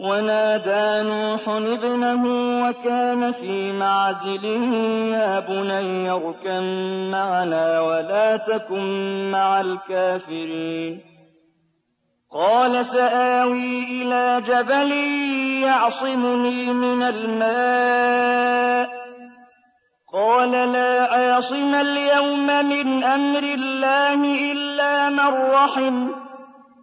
ونادى نوح ابنه وكان في معزل يا بني اركم معنا ولا تكن مع الكافرين. قال سآوي إلى جبل يعصمني من الماء. قال لا عاصم اليوم من أمر الله إلا من رحم.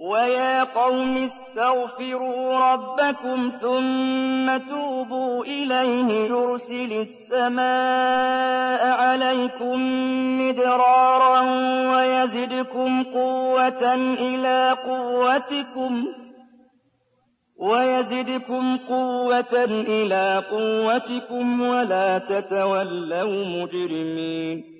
وَيَا قَوْمِ اسْتَغْفِرُوا رَبَّكُمْ ثُمَّ تُوبُوا إِلَيْهِ يُرْسِلِ السَّمَاءَ عَلَيْكُم مِّدْرَارًا وَيَزِدْكُمْ قُوَّةً إِلَىٰ قُوَّتِكُمْ وَيَزِدْكُمْ قُوَّةً إِلَىٰ قُوَّتِكُمْ وَلَا تَتَوَلَّوْا مُجْرِمِينَ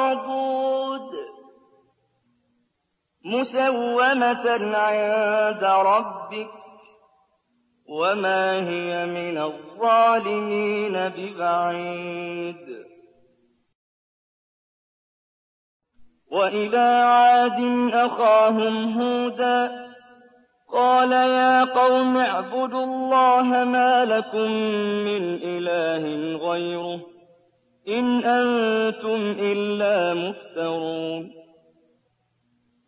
مُّسَوَّمَةً عِندَ رَبِّكَ وَمَا هِيَ مِنَ الظَّالِمِينَ بِبَعِيدٍ. وَإِلَىٰ عَادٍ أَخَاهُمْ هُودًا قال يا قوم اعبدوا الله ما لكم من إله غيره إن أنتم إلا مفترون.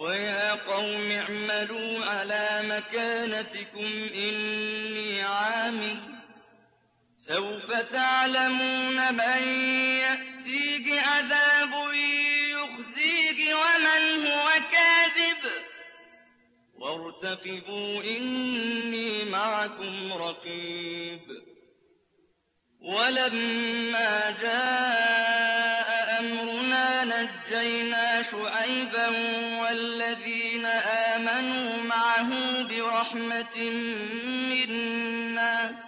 وَيَا قَوْمِ اعْمَلُوا عَلَىٰ مَكَانَتِكُمْ إِنِّي عَامِلٌ ۖ. سَوْفَ تَعْلَمُونَ مَن يَأْتِيهِ عَذَابٌ يُخْزِيهِ وَمَنْ هُوَ كَاذِبٌ ۖ. وَارْتَقِبُوا إِنِّي مَعَكُمْ رَقِيبٌ. وَلَمَّا جَاءَ أَمْرُنَا نَجَّيْنَا شُعَيْبًا وَالَّذِينَ آمَنُوا مَعَهُ بِرَحْمَةٍ مِّنَّا.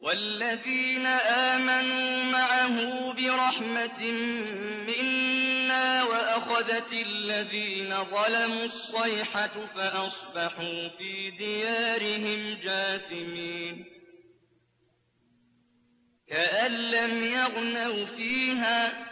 وَالَّذِينَ آمَنُوا مَعَهُ بِرَحْمَةٍ مِّنَّا وَأَخَذَتِ الَّذِينَ ظَلَمُوا الصَّيْحَةُ فَأَصْبَحُوا فِي دِيَارِهِمْ جَاثِمِينَ. كَأَن لَّمْ يَغْنَوْا فِيهَا ۗ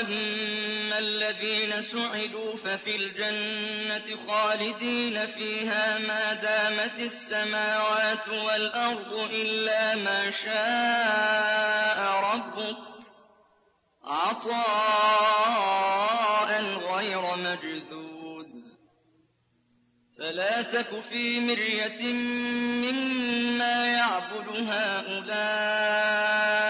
وَأَمَّا الَّذِينَ سُعِدُوا فَفِي الْجَنَّةِ خَالِدِينَ فِيهَا مَا دَامَتِ السَّمَاوَاتُ وَالْأَرْضُ إِلَّا مَا شَاءَ رَبُّكَ ۖ عَطَاءً غَيْرَ مَجْذُوذٍ فَلَا تَكُ فِي مِرْيَةٍ مِّمَّا يَعْبُدُ هَٰؤُلَاءِ ۚ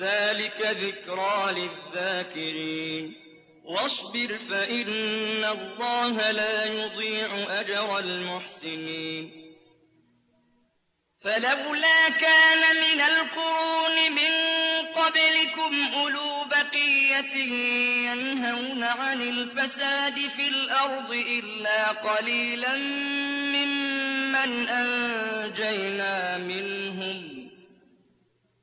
ذَٰلِكَ ذِكْرَىٰ لِلذَّاكِرِينَ وَاصْبِرْ فَإِنَّ اللَّهَ لَا يُضِيعُ أَجْرَ الْمُحْسِنِينَ فَلَوْلَا كَانَ مِنَ الْقُرُونِ مِن قَبْلِكُمْ أُولُو بَقِيَّةٍ يَنْهَوْنَ عَنِ الْفَسَادِ فِي الْأَرْضِ إِلَّا قَلِيلًا مِّمَّنْ أنجينا منهم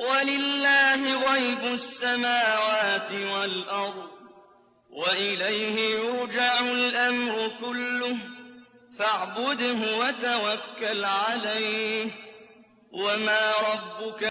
ولله غيب السماوات والأرض وإليه يرجع الأمر كله فاعبده وتوكل عليه وما ربك